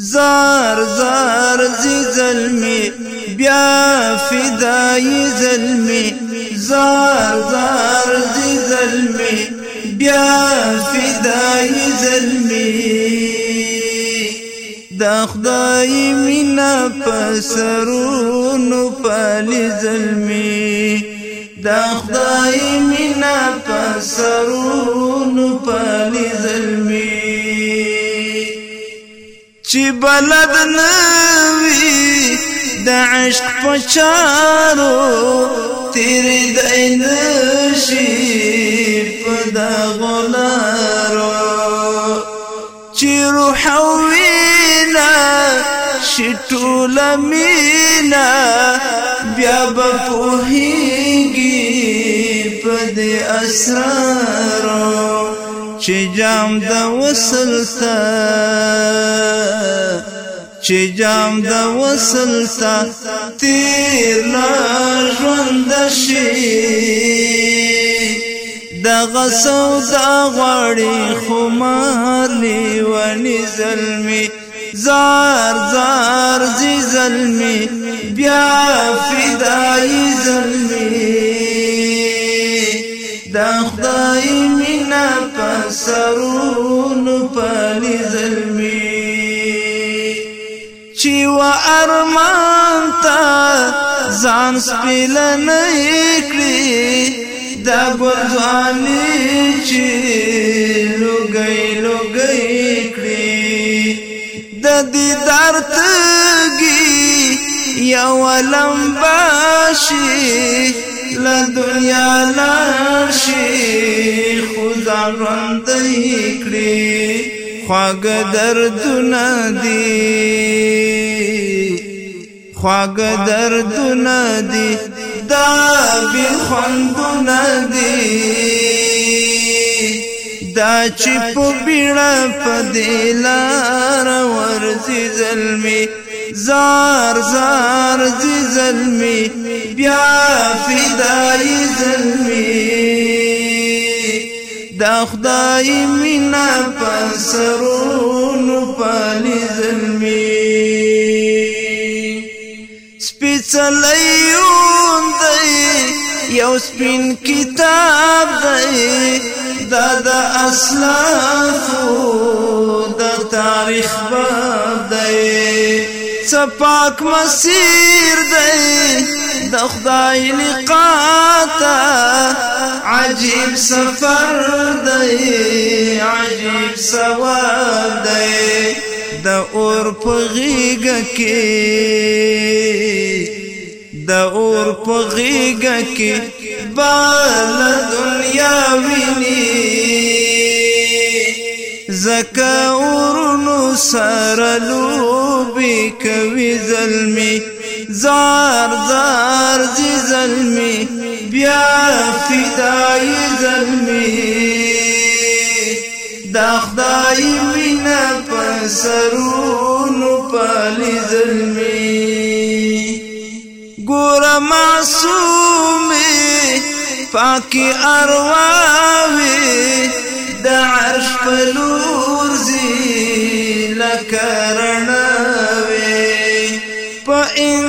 زار زار زی زلمی بیا فدای زلمی زار زار زی زلمی بیا فدای زلمی دا خدای مینا پسرونو پالی زلمی دا خدای مینا پسرونو پالی زلمی چی بلد نوی د عشق پچارو تیری د نشی پدا غلارو چی روح وینا شټول مینا بیا به په اسرارو چې جام د وصل تا چې جام د وصل تا تیر لا ژوند شي د غسو دا غړی خمار لیونی زلمی زار زار زی زلمی بیا فدای زلمی دا خدای مینا پسرون پالی ظلمی چی و ارمان تا زان سپیل نیکلی دا گردوانی چی لگئی لگئی کلی دا دیدار تگی یا ولم باشی لدنیا لار شي خدان روندې کړي خواګ دردونه دي خواګ دردونه دي دا بل خوندونه دي دا چې په بیړه په دلار ورزي زلمي زار زار زی زلمی بیا فدای زلمی دا خدای مینا پسرون پالی زلمی سپیڅلیون دی یو سپین کتاب دی دا د اسلافو د تاریخ باندې پاک مسیر دی د خدای لقاتا عجیب سفر دی عجیب سوار دی د اور په غیګه کې د اور په غیګه کې بل دنیا ویني زکا ورنو سرلو توبې کوي زلمی زار زار زی زلمی بیا فدای زلمی دا خدای مینا پسرونو پالی زلمی ګور معصومه پاکی ارواوی دا عرش پلور زی لکرنا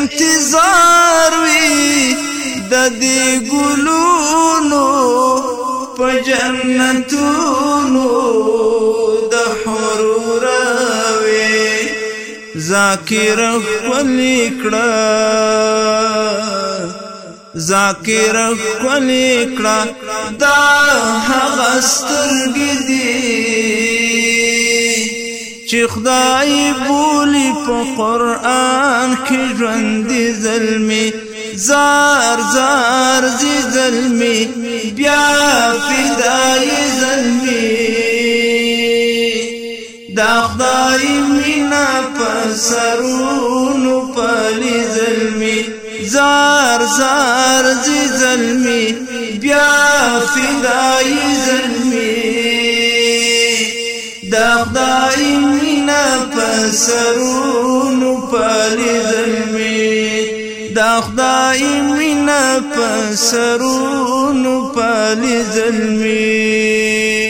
انتظار وی د دې ګلونو په جنتونو د حرور وی ذاکر خپل کړه ذاکر خپل کړه دا هغه سترګې دي چې خدای بولی په قران کې ژوند زلمی زار زار زی زلمی بیا فدای زلمی دا خدای مینا په سرونو پلی زلمی زار زار زی زلمی بیا فدای زلمی دا خدای نه پسرونو پریدل می دا خدای مینا پسرونو پریدل می